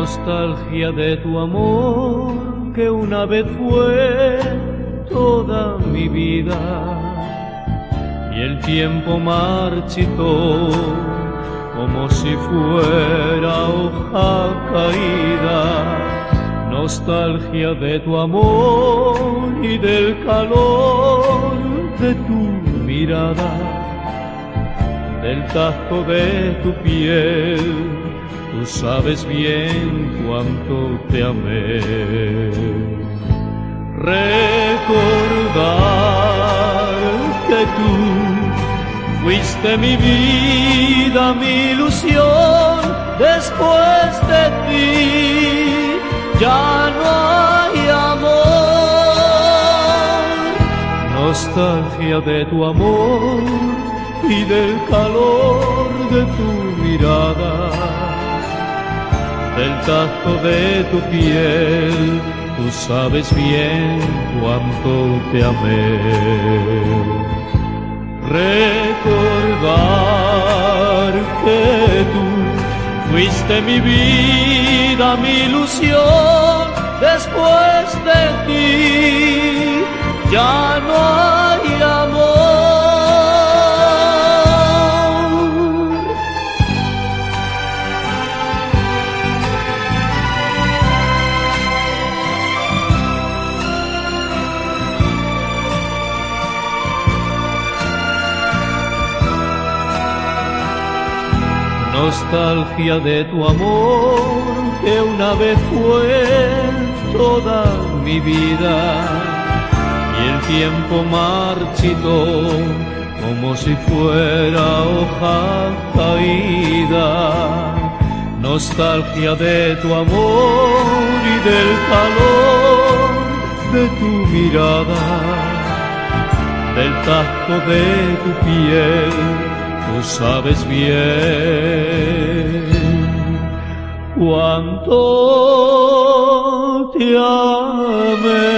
nostalgia de tu amor que una vez fue toda mi vida. Y el tiempo marchitó como si fuera hoja caída, nostalgia de tu amor y del calor de tu mirada, del tacto de tu piel tú sabes bien cuánto te amé. Recordar que tú fuiste mi vida, mi ilusión, después de ti ya no hay amor. Nostalgia de tu amor y del calor de tu mirada del tacto de tu piel, tú sabes bien cuánto te amé. Recordar que tú fuiste mi vida, mi ilusión, después de ti ya nostalgia de tu amor que una vez fue toda mi vida y el tiempo marchitó como si fuera hoja caída. Nostalgia de tu amor y del calor de tu mirada, del tacto de tu piel tú sabes bien cuánto te amé.